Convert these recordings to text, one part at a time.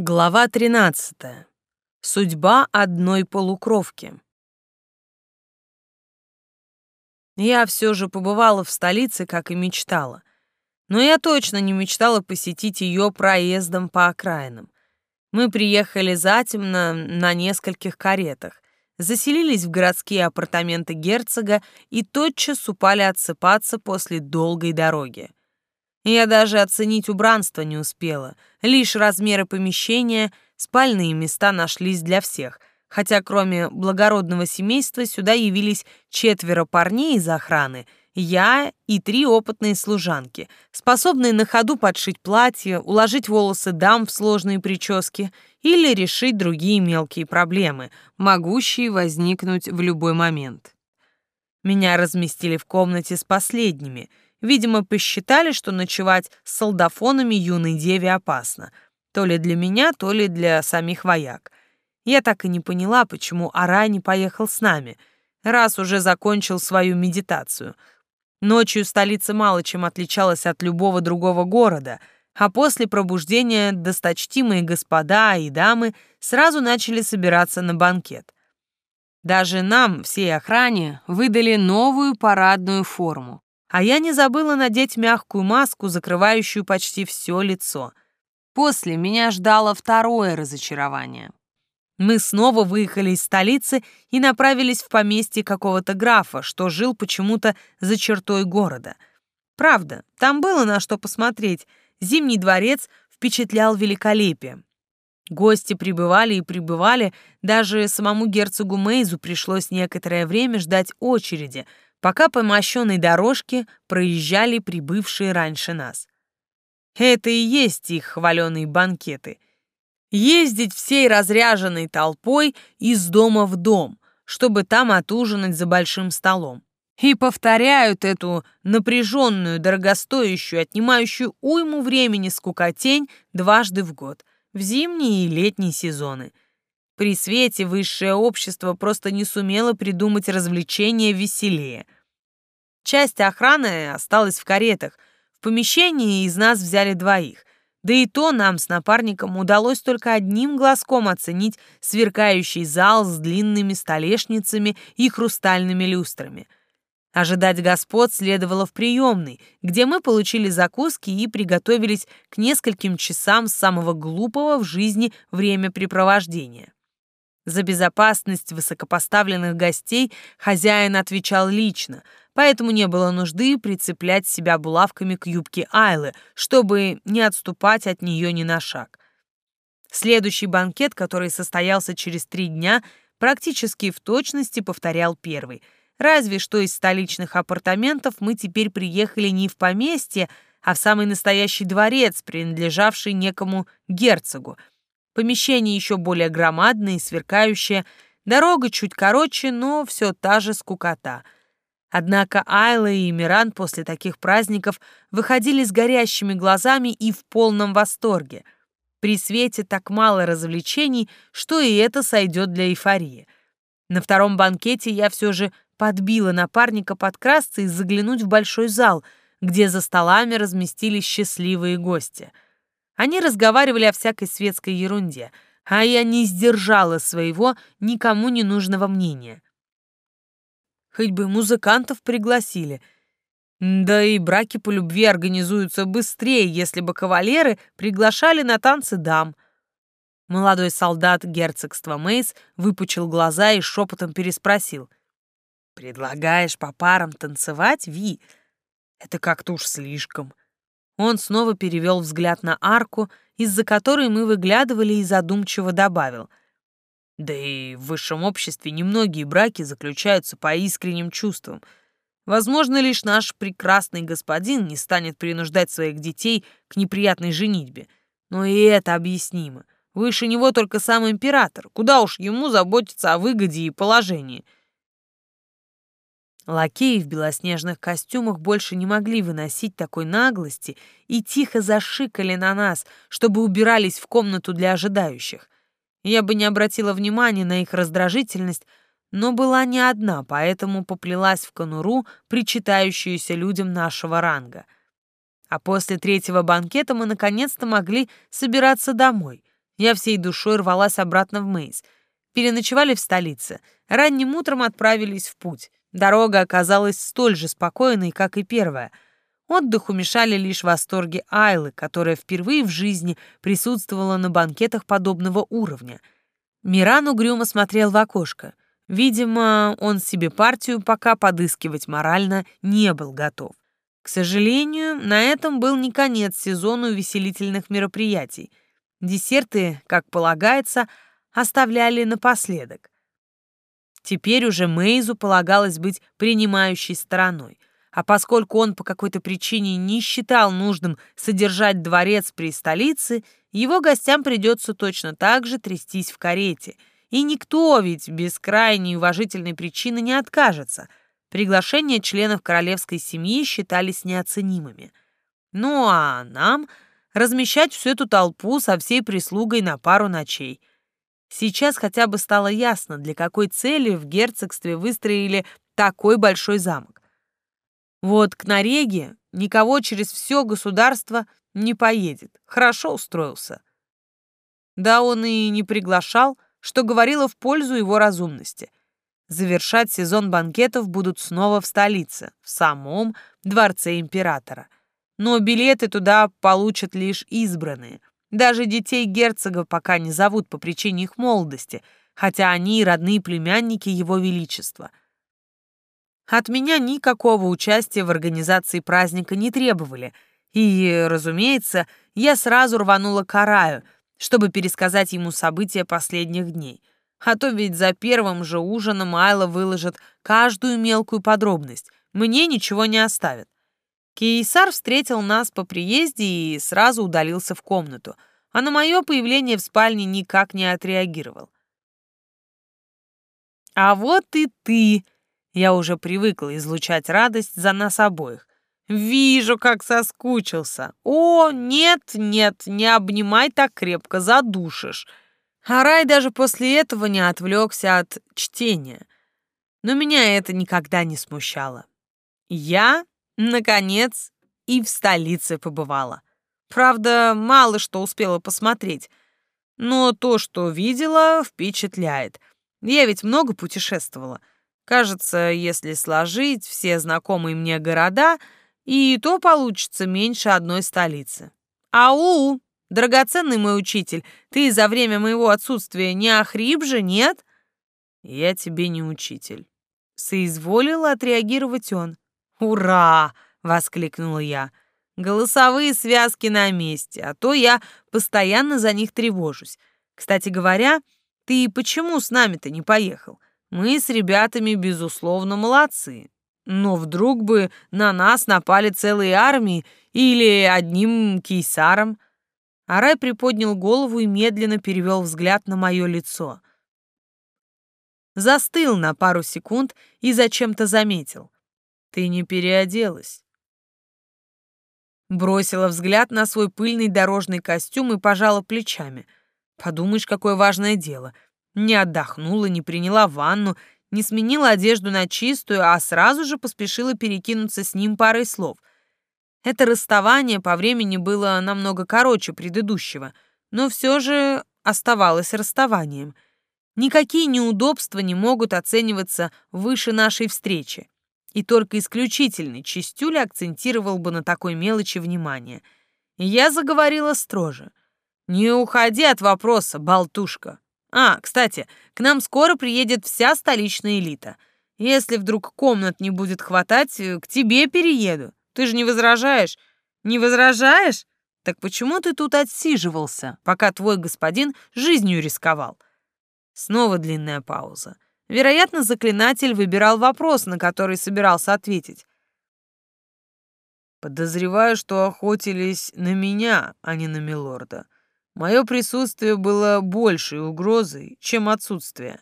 Глава 13. Судьба одной полукровки. Я все же побывала в столице, как и мечтала. Но я точно не мечтала посетить ее проездом по окраинам. Мы приехали затемно на нескольких каретах, заселились в городские апартаменты герцога и тотчас упали отсыпаться после долгой дороги. Я даже оценить убранство не успела. Лишь размеры помещения, спальные места нашлись для всех. Хотя кроме благородного семейства сюда явились четверо парней из охраны, я и три опытные служанки, способные на ходу подшить платье, уложить волосы дам в сложные прически или решить другие мелкие проблемы, могущие возникнуть в любой момент. Меня разместили в комнате с последними — Видимо, посчитали, что ночевать с солдафонами юной деве опасно. То ли для меня, то ли для самих вояк. Я так и не поняла, почему Ара не поехал с нами, раз уже закончил свою медитацию. Ночью столица мало чем отличалась от любого другого города, а после пробуждения досточтимые господа и дамы сразу начали собираться на банкет. Даже нам, всей охране, выдали новую парадную форму. А я не забыла надеть мягкую маску, закрывающую почти все лицо. После меня ждало второе разочарование. Мы снова выехали из столицы и направились в поместье какого-то графа, что жил почему-то за чертой города. Правда, там было на что посмотреть. Зимний дворец впечатлял великолепием. Гости прибывали и прибывали, даже самому герцогу Мейзу пришлось некоторое время ждать очереди — пока по мощенной дорожке проезжали прибывшие раньше нас. Это и есть их хваленые банкеты. Ездить всей разряженной толпой из дома в дом, чтобы там отужинать за большим столом. И повторяют эту напряженную, дорогостоящую, отнимающую уйму времени скукотень дважды в год, в зимние и летние сезоны – при свете высшее общество просто не сумело придумать развлечения веселее. Часть охраны осталась в каретах. В помещении из нас взяли двоих. Да и то нам с напарником удалось только одним глазком оценить сверкающий зал с длинными столешницами и хрустальными люстрами. Ожидать господ следовало в приемной, где мы получили закуски и приготовились к нескольким часам самого глупого в жизни времяпрепровождения. За безопасность высокопоставленных гостей хозяин отвечал лично, поэтому не было нужды прицеплять себя булавками к юбке Айлы, чтобы не отступать от нее ни на шаг. Следующий банкет, который состоялся через три дня, практически в точности повторял первый. Разве что из столичных апартаментов мы теперь приехали не в поместье, а в самый настоящий дворец, принадлежавший некому герцогу — Помещение еще более громадное и сверкающее, дорога чуть короче, но все та же скукота. Однако Айла и Миран после таких праздников выходили с горящими глазами и в полном восторге. При свете так мало развлечений, что и это сойдет для эйфории. На втором банкете я все же подбила напарника подкрасться и заглянуть в большой зал, где за столами разместились счастливые гости — они разговаривали о всякой светской ерунде, а я не сдержала своего никому не нужного мнения. Хоть бы музыкантов пригласили. Да и браки по любви организуются быстрее, если бы кавалеры приглашали на танцы дам. Молодой солдат герцогства Мейс выпучил глаза и шепотом переспросил. «Предлагаешь по парам танцевать, Ви? Это как-то уж слишком». Он снова перевел взгляд на арку, из-за которой мы выглядывали и задумчиво добавил. Да и в высшем обществе немногие браки заключаются по искренним чувствам. Возможно, лишь наш прекрасный господин не станет принуждать своих детей к неприятной женитьбе. Но и это объяснимо. Выше него только сам император. Куда уж ему заботиться о выгоде и положении — Лакеи в белоснежных костюмах больше не могли выносить такой наглости и тихо зашикали на нас, чтобы убирались в комнату для ожидающих. Я бы не обратила внимания на их раздражительность, но была не одна, поэтому поплелась в конуру, причитающуюся людям нашего ранга. А после третьего банкета мы наконец-то могли собираться домой. Я всей душой рвалась обратно в Мейс. Переночевали в столице. Ранним утром отправились в путь. Дорога оказалась столь же спокойной, как и первая. Отдыху мешали лишь восторги Айлы, которая впервые в жизни присутствовала на банкетах подобного уровня. Миран угрюмо смотрел в окошко. Видимо, он себе партию пока подыскивать морально не был готов. К сожалению, на этом был не конец сезону веселительных мероприятий. Десерты, как полагается, оставляли напоследок. Теперь уже Мейзу полагалось быть принимающей стороной. А поскольку он по какой-то причине не считал нужным содержать дворец при столице, его гостям придется точно так же трястись в карете. И никто ведь без крайней уважительной причины не откажется. Приглашения членов королевской семьи считались неоценимыми. Ну а нам размещать всю эту толпу со всей прислугой на пару ночей. Сейчас хотя бы стало ясно, для какой цели в герцогстве выстроили такой большой замок. Вот к Нареге никого через все государство не поедет. Хорошо устроился. Да он и не приглашал, что говорило в пользу его разумности. Завершать сезон банкетов будут снова в столице, в самом дворце императора — но билеты туда получат лишь избранные. Даже детей герцога пока не зовут по причине их молодости, хотя они и родные племянники его величества. От меня никакого участия в организации праздника не требовали, и, разумеется, я сразу рванула к Араю, чтобы пересказать ему события последних дней. А то ведь за первым же ужином Айла выложит каждую мелкую подробность, мне ничего не оставит. Кейсар встретил нас по приезде и сразу удалился в комнату, а на мое появление в спальне никак не отреагировал. «А вот и ты!» Я уже привыкла излучать радость за нас обоих. «Вижу, как соскучился! О, нет, нет, не обнимай так крепко, задушишь!» Арай даже после этого не отвлекся от чтения. Но меня это никогда не смущало. Я Наконец, и в столице побывала. Правда, мало что успела посмотреть, но то, что видела, впечатляет. Я ведь много путешествовала. Кажется, если сложить все знакомые мне города, и то получится меньше одной столицы. Ау, драгоценный мой учитель, ты за время моего отсутствия не охрип же, нет? Я тебе не учитель. Соизволил отреагировать он. «Ура!» — воскликнула я. «Голосовые связки на месте, а то я постоянно за них тревожусь. Кстати говоря, ты почему с нами-то не поехал? Мы с ребятами, безусловно, молодцы. Но вдруг бы на нас напали целые армии или одним кейсаром?» Арай приподнял голову и медленно перевел взгляд на мое лицо. Застыл на пару секунд и зачем-то заметил — ты не переоделась. Бросила взгляд на свой пыльный дорожный костюм и пожала плечами. Подумаешь, какое важное дело. Не отдохнула, не приняла ванну, не сменила одежду на чистую, а сразу же поспешила перекинуться с ним парой слов. Это расставание по времени было намного короче предыдущего, но все же оставалось расставанием. Никакие неудобства не могут оцениваться выше нашей встречи и только исключительный чистюля акцентировал бы на такой мелочи внимание. я заговорила строже. «Не уходи от вопроса, болтушка. А, кстати, к нам скоро приедет вся столичная элита. Если вдруг комнат не будет хватать, э, к тебе перееду. Ты же не возражаешь? Не возражаешь? Так почему ты тут отсиживался, пока твой господин жизнью рисковал?» Снова длинная пауза. Вероятно, заклинатель выбирал вопрос, на который собирался ответить. Подозреваю, что охотились на меня, а не на милорда. Мое присутствие было большей угрозой, чем отсутствие.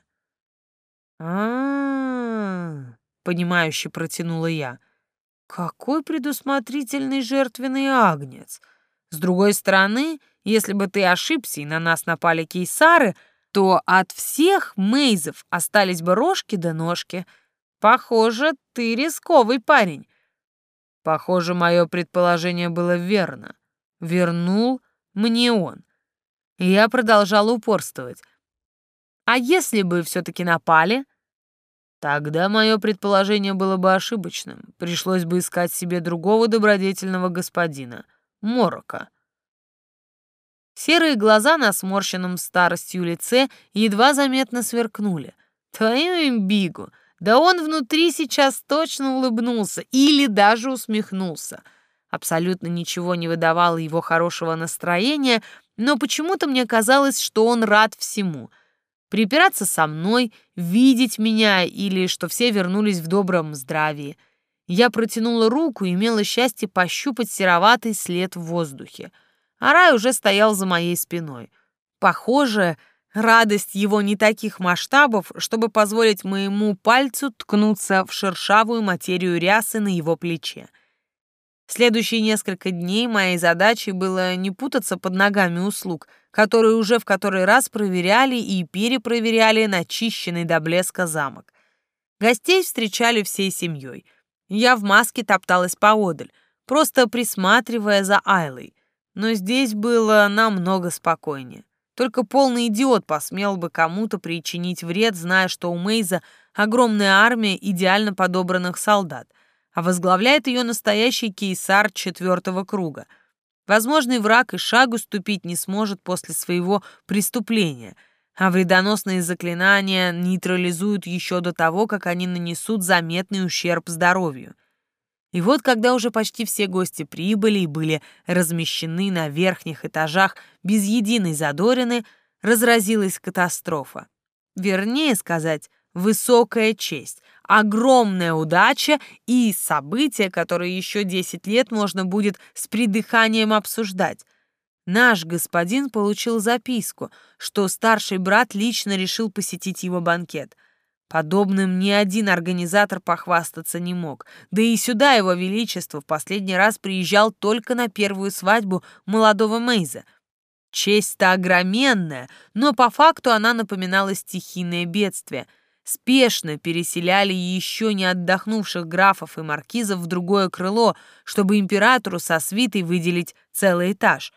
А, понимающе протянула я. Какой предусмотрительный жертвенный агнец. С другой стороны, если бы ты ошибся и на нас напали кейсары, то от всех мейзов остались бы рожки да ножки. Похоже, ты рисковый парень. Похоже, мое предположение было верно. Вернул мне он. Я продолжала упорствовать. А если бы все-таки напали? Тогда мое предположение было бы ошибочным. Пришлось бы искать себе другого добродетельного господина, Морока. Серые глаза на сморщенном старостью лице едва заметно сверкнули. Твою имбигу! Да он внутри сейчас точно улыбнулся или даже усмехнулся. Абсолютно ничего не выдавало его хорошего настроения, но почему-то мне казалось, что он рад всему. Припираться со мной, видеть меня или что все вернулись в добром здравии. Я протянула руку и имела счастье пощупать сероватый след в воздухе — а рай уже стоял за моей спиной. Похоже, радость его не таких масштабов, чтобы позволить моему пальцу ткнуться в шершавую материю рясы на его плече. Следующие несколько дней моей задачей было не путаться под ногами услуг, которые уже в который раз проверяли и перепроверяли начищенный до блеска замок. Гостей встречали всей семьей. Я в маске топталась поодаль, просто присматривая за Айлой но здесь было намного спокойнее. Только полный идиот посмел бы кому-то причинить вред, зная, что у Мейза огромная армия идеально подобранных солдат, а возглавляет ее настоящий кейсар четвертого круга. Возможный враг и шагу ступить не сможет после своего преступления, а вредоносные заклинания нейтрализуют еще до того, как они нанесут заметный ущерб здоровью — и вот, когда уже почти все гости прибыли и были размещены на верхних этажах без единой задорины, разразилась катастрофа. Вернее сказать, высокая честь, огромная удача и события, которые еще 10 лет можно будет с придыханием обсуждать. Наш господин получил записку, что старший брат лично решил посетить его банкет — Подобным ни один организатор похвастаться не мог. Да и сюда его величество в последний раз приезжал только на первую свадьбу молодого Мейза. Честь-то огроменная, но по факту она напоминала стихийное бедствие. Спешно переселяли еще не отдохнувших графов и маркизов в другое крыло, чтобы императору со свитой выделить целый этаж.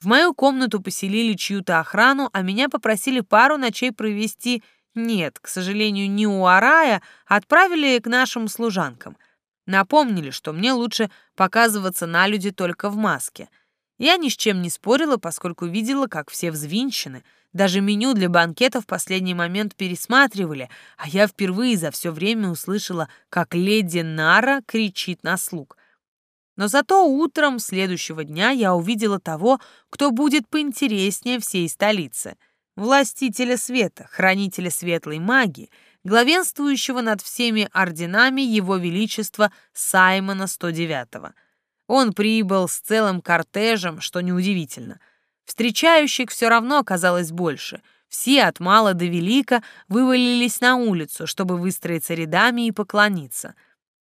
В мою комнату поселили чью-то охрану, а меня попросили пару ночей провести нет, к сожалению, не у Арая, отправили к нашим служанкам. Напомнили, что мне лучше показываться на люди только в маске. Я ни с чем не спорила, поскольку видела, как все взвинчены. Даже меню для банкета в последний момент пересматривали, а я впервые за все время услышала, как леди Нара кричит на слуг. Но зато утром следующего дня я увидела того, кто будет поинтереснее всей столицы — властителя света, хранителя светлой магии, главенствующего над всеми орденами Его Величества Саймона 109-го. Он прибыл с целым кортежем, что неудивительно. Встречающих все равно оказалось больше. Все от мала до велика вывалились на улицу, чтобы выстроиться рядами и поклониться.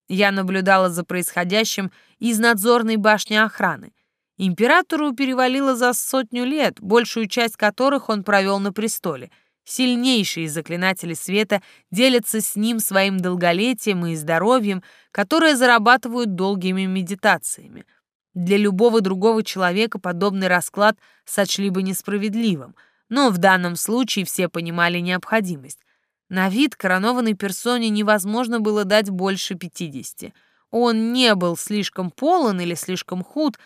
Я наблюдала за происходящим из надзорной башни охраны. Императору перевалило за сотню лет, большую часть которых он провел на престоле. Сильнейшие заклинатели света делятся с ним своим долголетием и здоровьем, которое зарабатывают долгими медитациями. Для любого другого человека подобный расклад сочли бы несправедливым, но в данном случае все понимали необходимость. На вид коронованной персоне невозможно было дать больше 50. Он не был слишком полон или слишком худ,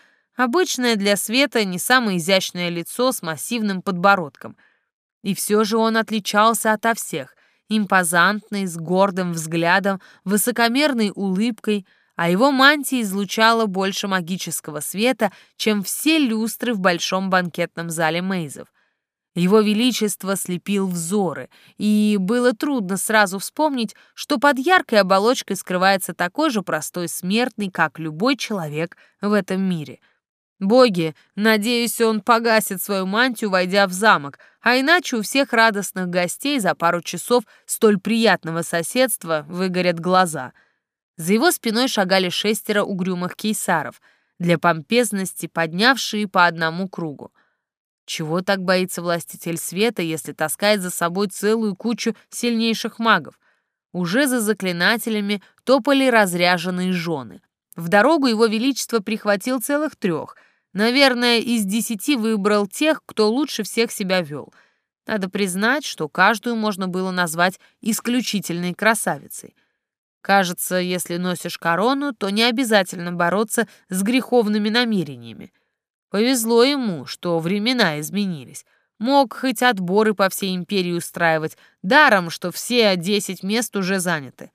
Обычное для Света не самое изящное лицо с массивным подбородком. И все же он отличался ото всех, импозантный, с гордым взглядом, высокомерной улыбкой, а его мантия излучала больше магического света, чем все люстры в большом банкетном зале Мейзов. Его Величество слепил взоры, и было трудно сразу вспомнить, что под яркой оболочкой скрывается такой же простой смертный, как любой человек в этом мире — Боги, надеюсь, он погасит свою мантию, войдя в замок, а иначе у всех радостных гостей за пару часов столь приятного соседства выгорят глаза. За его спиной шагали шестеро угрюмых кейсаров, для помпезности поднявшие по одному кругу. Чего так боится властитель света, если таскает за собой целую кучу сильнейших магов? Уже за заклинателями топали разряженные жены. В дорогу его величество прихватил целых трех — Наверное, из десяти выбрал тех, кто лучше всех себя вел. Надо признать, что каждую можно было назвать исключительной красавицей. Кажется, если носишь корону, то не обязательно бороться с греховными намерениями. Повезло ему, что времена изменились. Мог хоть отборы по всей империи устраивать, даром, что все десять мест уже заняты.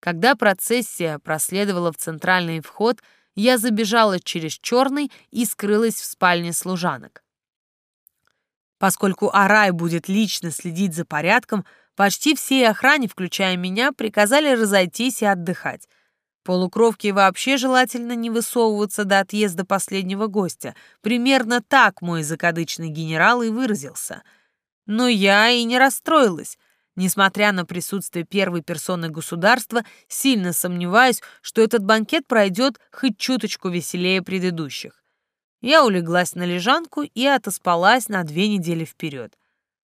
Когда процессия проследовала в центральный вход, я забежала через черный и скрылась в спальне служанок. Поскольку Арай будет лично следить за порядком, почти всей охране, включая меня, приказали разойтись и отдыхать. Полукровки вообще желательно не высовываться до отъезда последнего гостя. Примерно так мой закадычный генерал и выразился. Но я и не расстроилась. Несмотря на присутствие первой персоны государства, сильно сомневаюсь, что этот банкет пройдет хоть чуточку веселее предыдущих. Я улеглась на лежанку и отоспалась на две недели вперед.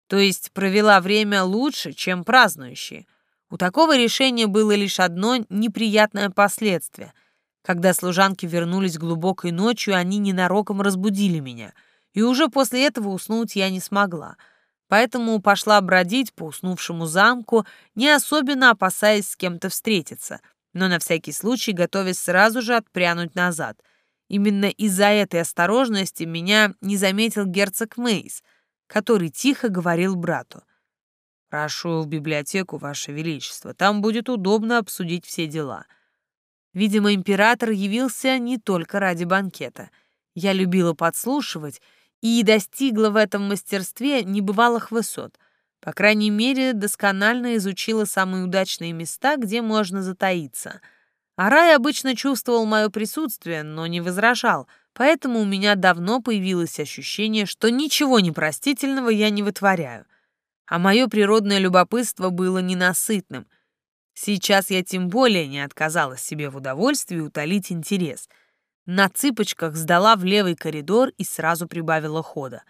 То есть провела время лучше, чем празднующие. У такого решения было лишь одно неприятное последствие. Когда служанки вернулись глубокой ночью, они ненароком разбудили меня, и уже после этого уснуть я не смогла. Поэтому пошла бродить по уснувшему замку, не особенно опасаясь с кем-то встретиться, но на всякий случай готовясь сразу же отпрянуть назад. Именно из-за этой осторожности меня не заметил герцог Мейс, который тихо говорил брату. «Прошу в библиотеку, Ваше Величество, там будет удобно обсудить все дела». Видимо, император явился не только ради банкета. Я любила подслушивать и достигла в этом мастерстве небывалых высот. По крайней мере, досконально изучила самые удачные места, где можно затаиться. Арай обычно чувствовал мое присутствие, но не возражал, поэтому у меня давно появилось ощущение, что ничего непростительного я не вытворяю — а мое природное любопытство было ненасытным. Сейчас я тем более не отказалась себе в удовольствии утолить интерес. На цыпочках сдала в левый коридор и сразу прибавила хода.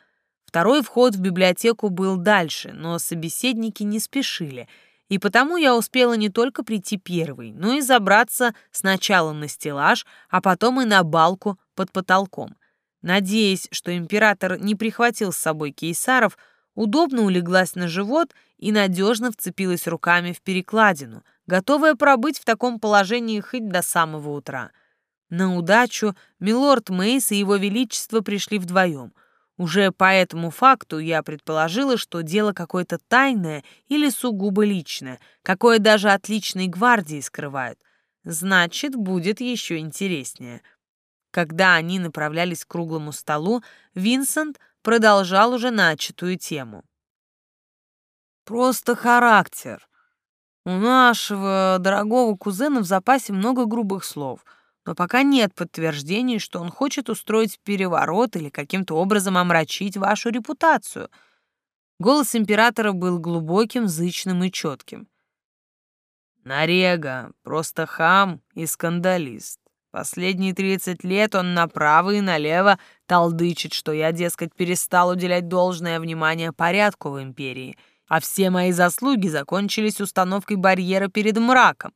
Второй вход в библиотеку был дальше, но собеседники не спешили, и потому я успела не только прийти первой, но и забраться сначала на стеллаж, а потом и на балку под потолком. Надеясь, что император не прихватил с собой кейсаров, удобно улеглась на живот и надежно вцепилась руками в перекладину, готовая пробыть в таком положении хоть до самого утра. На удачу милорд Мейс и его величество пришли вдвоем. Уже по этому факту я предположила, что дело какое-то тайное или сугубо личное, какое даже отличной гвардии скрывают. Значит, будет еще интереснее. Когда они направлялись к круглому столу, Винсент продолжал уже начатую тему. «Просто характер. У нашего дорогого кузена в запасе много грубых слов, но пока нет подтверждений, что он хочет устроить переворот или каким-то образом омрачить вашу репутацию». Голос императора был глубоким, зычным и четким. «Нарега, просто хам и скандалист. Последние тридцать лет он направо и налево толдычит, что я, дескать, перестал уделять должное внимание порядку в империи, а все мои заслуги закончились установкой барьера перед мраком.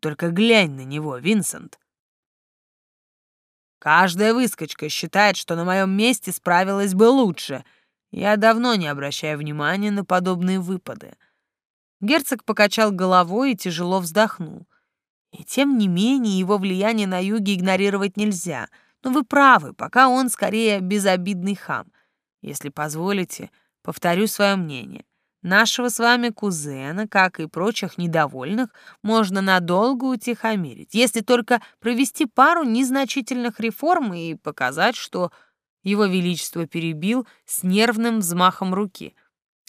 Только глянь на него, Винсент. Каждая выскочка считает, что на моем месте справилась бы лучше. Я давно не обращаю внимания на подобные выпады. Герцог покачал головой и тяжело вздохнул. И тем не менее его влияние на юге игнорировать нельзя. Но вы правы, пока он скорее безобидный хам. Если позволите, повторю свое мнение. Нашего с вами кузена, как и прочих недовольных, можно надолго утихомирить, если только провести пару незначительных реформ и показать, что его Величество перебил с нервным взмахом руки.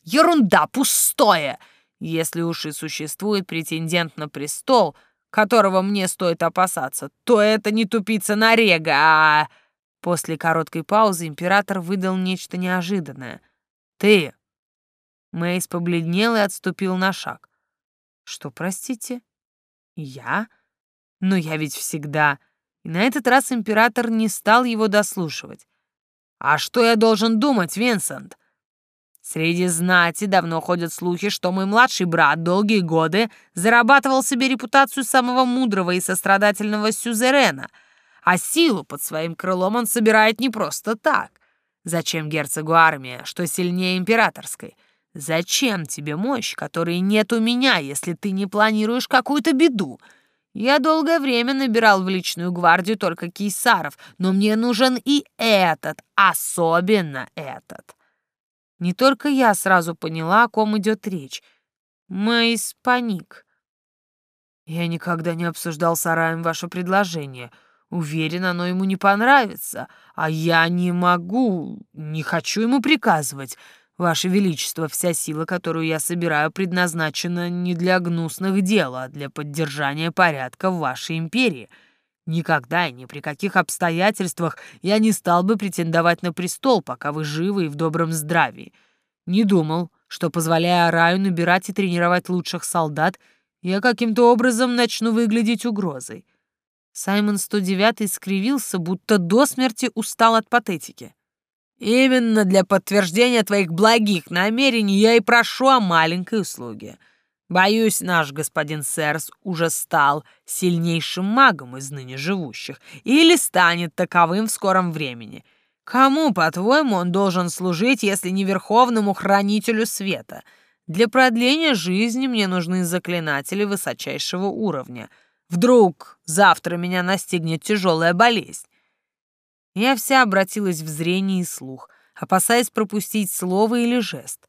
«Ерунда, пустое! Если уж и существует претендент на престол, которого мне стоит опасаться, то это не тупица Нарега, а...» После короткой паузы император выдал нечто неожиданное. «Ты!» Мейс побледнел и отступил на шаг. «Что, простите? Я? Но я ведь всегда...» И на этот раз император не стал его дослушивать. «А что я должен думать, Винсент? Среди знати давно ходят слухи, что мой младший брат долгие годы зарабатывал себе репутацию самого мудрого и сострадательного сюзерена, а силу под своим крылом он собирает не просто так. Зачем герцогу армия, что сильнее императорской? Зачем тебе мощь, которой нет у меня, если ты не планируешь какую-то беду? Я долгое время набирал в личную гвардию только кейсаров, но мне нужен и этот, особенно этот. Не только я сразу поняла, о ком идет речь. Мэйс паник. Я никогда не обсуждал с Араем ваше предложение. Уверен, оно ему не понравится, а я не могу, не хочу ему приказывать. Ваше Величество, вся сила, которую я собираю, предназначена не для гнусных дел, а для поддержания порядка в вашей империи. Никогда и ни при каких обстоятельствах я не стал бы претендовать на престол, пока вы живы и в добром здравии. Не думал, что, позволяя Раю набирать и тренировать лучших солдат, я каким-то образом начну выглядеть угрозой. Саймон 109 скривился, будто до смерти устал от патетики. Именно для подтверждения твоих благих намерений я и прошу о маленькой услуге. Боюсь, наш господин Сэрс уже стал сильнейшим магом из ныне живущих или станет таковым в скором времени. Кому, по-твоему, он должен служить, если не верховному хранителю света? Для продления жизни мне нужны заклинатели высочайшего уровня. Вдруг завтра меня настигнет тяжелая болезнь. Я вся обратилась в зрение и слух, опасаясь пропустить слово или жест.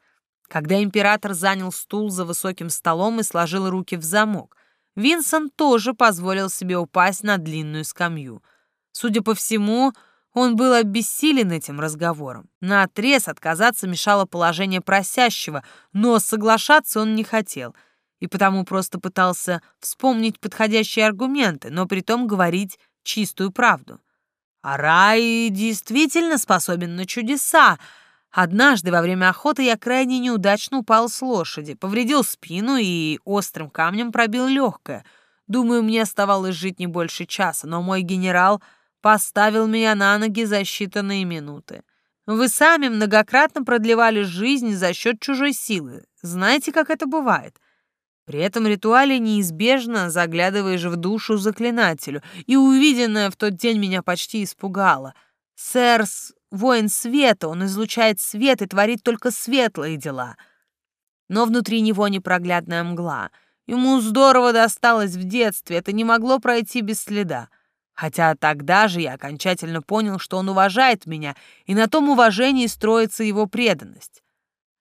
Когда император занял стул за высоким столом и сложил руки в замок, Винсент тоже позволил себе упасть на длинную скамью. Судя по всему, он был обессилен этим разговором. На отрез отказаться мешало положение просящего, но соглашаться он не хотел, и потому просто пытался вспомнить подходящие аргументы, но при том говорить чистую правду. А рай действительно способен на чудеса. Однажды во время охоты я крайне неудачно упал с лошади, повредил спину и острым камнем пробил легкое. Думаю, мне оставалось жить не больше часа, но мой генерал поставил меня на ноги за считанные минуты. Вы сами многократно продлевали жизнь за счет чужой силы. Знаете, как это бывает? При этом ритуале неизбежно заглядываешь в душу заклинателю, и увиденное в тот день меня почти испугало. Сэрс — воин света, он излучает свет и творит только светлые дела. Но внутри него непроглядная мгла. Ему здорово досталось в детстве, это не могло пройти без следа. Хотя тогда же я окончательно понял, что он уважает меня, и на том уважении строится его преданность.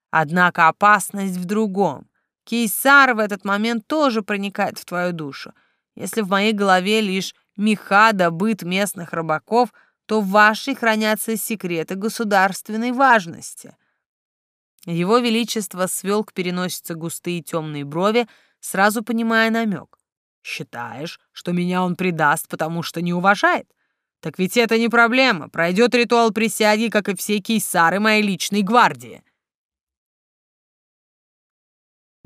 Однако опасность в другом. Кейсар в этот момент тоже проникает в твою душу. Если в моей голове лишь меха да быт местных рыбаков, то в вашей хранятся секреты государственной важности. Его Величество свел к переносице густые темные брови, сразу понимая намек. «Считаешь, что меня он предаст, потому что не уважает? Так ведь это не проблема. Пройдет ритуал присяги, как и все кейсары моей личной гвардии».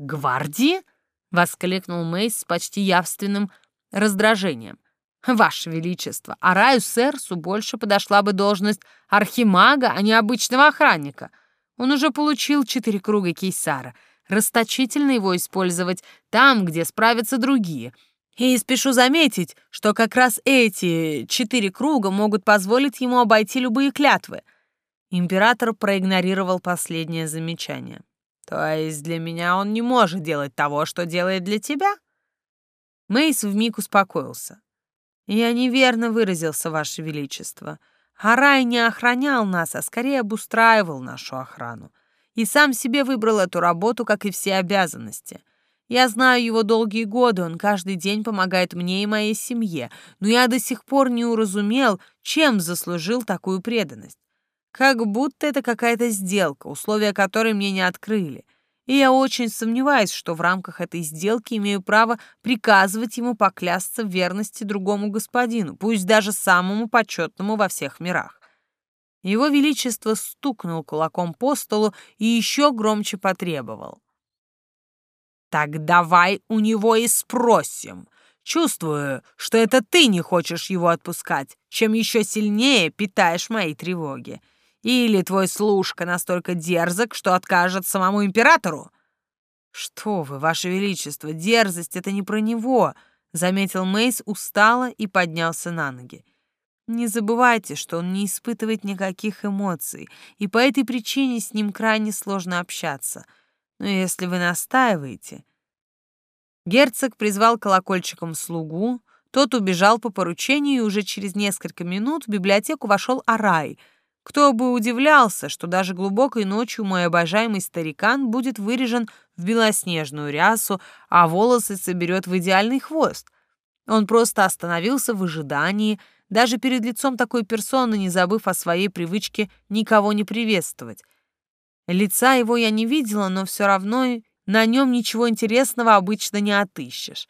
«Гвардии?» — воскликнул Мейс с почти явственным раздражением. «Ваше Величество, а Раю Серсу больше подошла бы должность архимага, а не обычного охранника. Он уже получил четыре круга кейсара. Расточительно его использовать там, где справятся другие. И спешу заметить, что как раз эти четыре круга могут позволить ему обойти любые клятвы». Император проигнорировал последнее замечание. То есть для меня он не может делать того, что делает для тебя? Мейс вмиг успокоился. Я неверно выразился, Ваше Величество. Арай не охранял нас, а скорее обустраивал нашу охрану. И сам себе выбрал эту работу, как и все обязанности. Я знаю его долгие годы, он каждый день помогает мне и моей семье, но я до сих пор не уразумел, чем заслужил такую преданность. Как будто это какая-то сделка, условия которой мне не открыли. И я очень сомневаюсь, что в рамках этой сделки имею право приказывать ему поклясться в верности другому господину, пусть даже самому почетному во всех мирах. Его Величество стукнул кулаком по столу и еще громче потребовал. «Так давай у него и спросим. Чувствую, что это ты не хочешь его отпускать, чем еще сильнее питаешь мои тревоги. Или твой служка настолько дерзок, что откажет самому императору?» «Что вы, ваше величество, дерзость — это не про него», — заметил Мейс устало и поднялся на ноги. Не забывайте, что он не испытывает никаких эмоций, и по этой причине с ним крайне сложно общаться. Но если вы настаиваете... Герцог призвал колокольчиком слугу, тот убежал по поручению, и уже через несколько минут в библиотеку вошел Арай. Кто бы удивлялся, что даже глубокой ночью мой обожаемый старикан будет вырежен в белоснежную рясу, а волосы соберет в идеальный хвост. Он просто остановился в ожидании, даже перед лицом такой персоны, не забыв о своей привычке никого не приветствовать. Лица его я не видела, но все равно на нем ничего интересного обычно не отыщешь.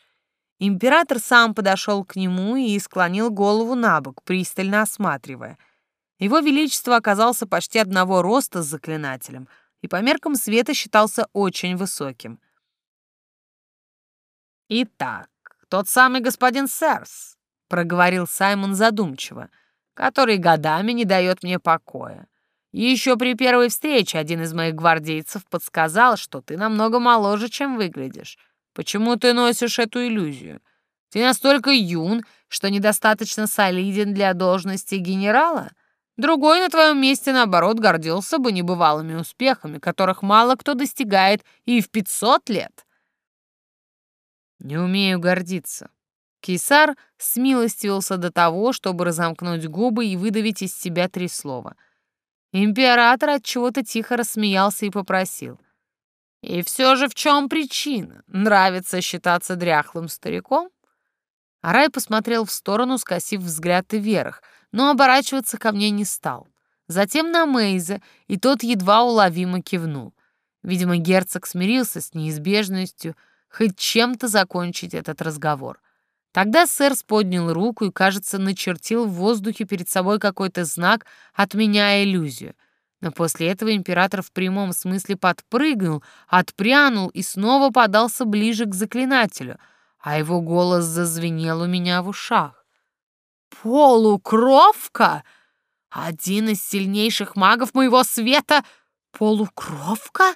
Император сам подошел к нему и склонил голову на бок, пристально осматривая. Его Величество оказался почти одного роста с заклинателем и по меркам света считался очень высоким. «Итак, тот самый господин Сэрс», — проговорил Саймон задумчиво, «который годами не дает мне покоя. Еще при первой встрече один из моих гвардейцев подсказал, что ты намного моложе, чем выглядишь. Почему ты носишь эту иллюзию? Ты настолько юн, что недостаточно солиден для должности генерала? Другой на твоем месте, наоборот, гордился бы небывалыми успехами, которых мало кто достигает и в пятьсот лет. Не умею гордиться. Кейсар смилостивился до того, чтобы разомкнуть губы и выдавить из себя три слова. Император от чего-то тихо рассмеялся и попросил — и все же в чем причина? Нравится считаться дряхлым стариком? Арай посмотрел в сторону, скосив взгляд и вверх, но оборачиваться ко мне не стал. Затем на Мейза, и тот едва уловимо кивнул. Видимо, герцог смирился с неизбежностью хоть чем-то закончить этот разговор. Тогда сэр поднял руку и, кажется, начертил в воздухе перед собой какой-то знак, отменяя иллюзию — но после этого император в прямом смысле подпрыгнул, отпрянул и снова подался ближе к заклинателю, а его голос зазвенел у меня в ушах. «Полукровка? Один из сильнейших магов моего света? Полукровка?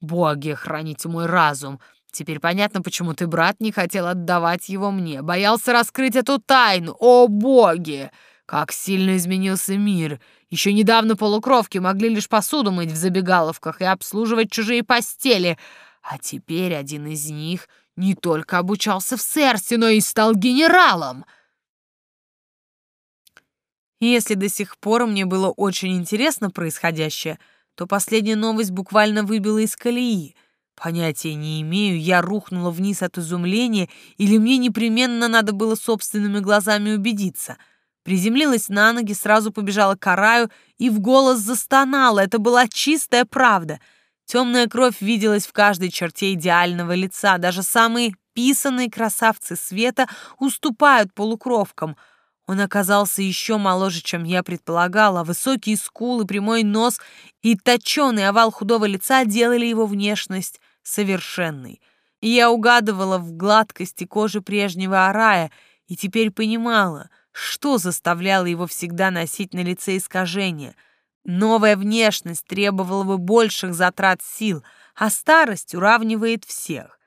Боги, храните мой разум!» Теперь понятно, почему ты, брат, не хотел отдавать его мне. Боялся раскрыть эту тайну. О, боги! Как сильно изменился мир. Еще недавно полукровки могли лишь посуду мыть в забегаловках и обслуживать чужие постели. А теперь один из них не только обучался в Серсе, но и стал генералом. Если до сих пор мне было очень интересно происходящее, то последняя новость буквально выбила из колеи. Понятия не имею, я рухнула вниз от изумления или мне непременно надо было собственными глазами убедиться — Приземлилась на ноги, сразу побежала к Араю и в голос застонала. Это была чистая правда. Темная кровь виделась в каждой черте идеального лица. Даже самые писанные красавцы света уступают полукровкам. Он оказался еще моложе, чем я предполагала. Высокие скулы, прямой нос и точеный овал худого лица делали его внешность совершенной. И я угадывала в гладкости кожи прежнего Арая и теперь понимала — что заставляло его всегда носить на лице искажения? Новая внешность требовала бы больших затрат сил, а старость уравнивает всех.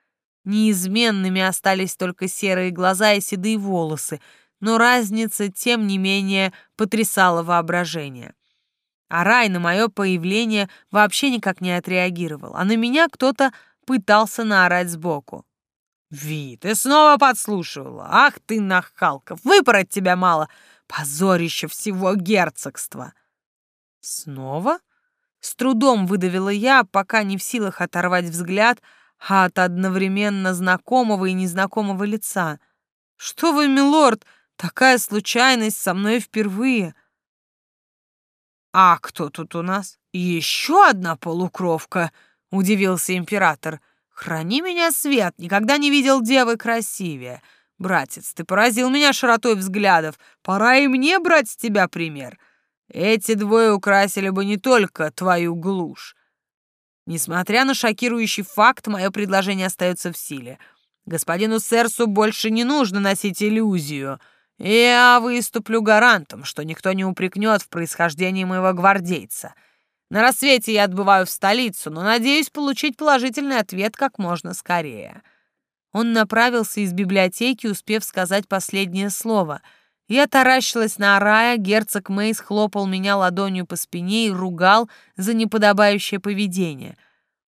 Неизменными остались только серые глаза и седые волосы, но разница, тем не менее, потрясала воображение. А Рай на мое появление вообще никак не отреагировал, а на меня кто-то пытался наорать сбоку. Ви, ты снова подслушивала. Ах ты, нахалка, выпороть тебя мало. Позорище всего герцогства. Снова? С трудом выдавила я, пока не в силах оторвать взгляд от одновременно знакомого и незнакомого лица. Что вы, милорд, такая случайность со мной впервые. А кто тут у нас? Еще одна полукровка, удивился император. — Храни меня, Свет, никогда не видел девы красивее. Братец, ты поразил меня широтой взглядов. Пора и мне брать с тебя пример. Эти двое украсили бы не только твою глушь. Несмотря на шокирующий факт, мое предложение остается в силе. Господину Серсу больше не нужно носить иллюзию. Я выступлю гарантом, что никто не упрекнет в происхождении моего гвардейца. На рассвете я отбываю в столицу, но надеюсь получить положительный ответ как можно скорее». Он направился из библиотеки, успев сказать последнее слово. Я таращилась на Арая, герцог Мейс хлопал меня ладонью по спине и ругал за неподобающее поведение.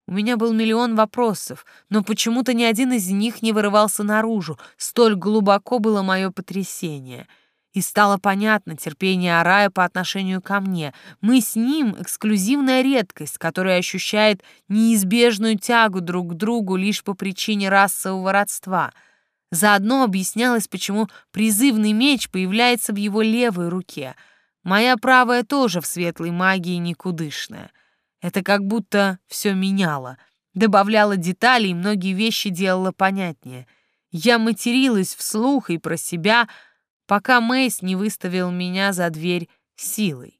У меня был миллион вопросов, но почему-то ни один из них не вырывался наружу, столь глубоко было мое потрясение. И стало понятно терпение Арая по отношению ко мне. Мы с ним — эксклюзивная редкость, которая ощущает неизбежную тягу друг к другу лишь по причине расового родства — Заодно объяснялось, почему призывный меч появляется в его левой руке. Моя правая тоже в светлой магии никудышная. Это как будто все меняло, добавляло детали и многие вещи делало понятнее. Я материлась вслух и про себя, пока Мейс не выставил меня за дверь силой.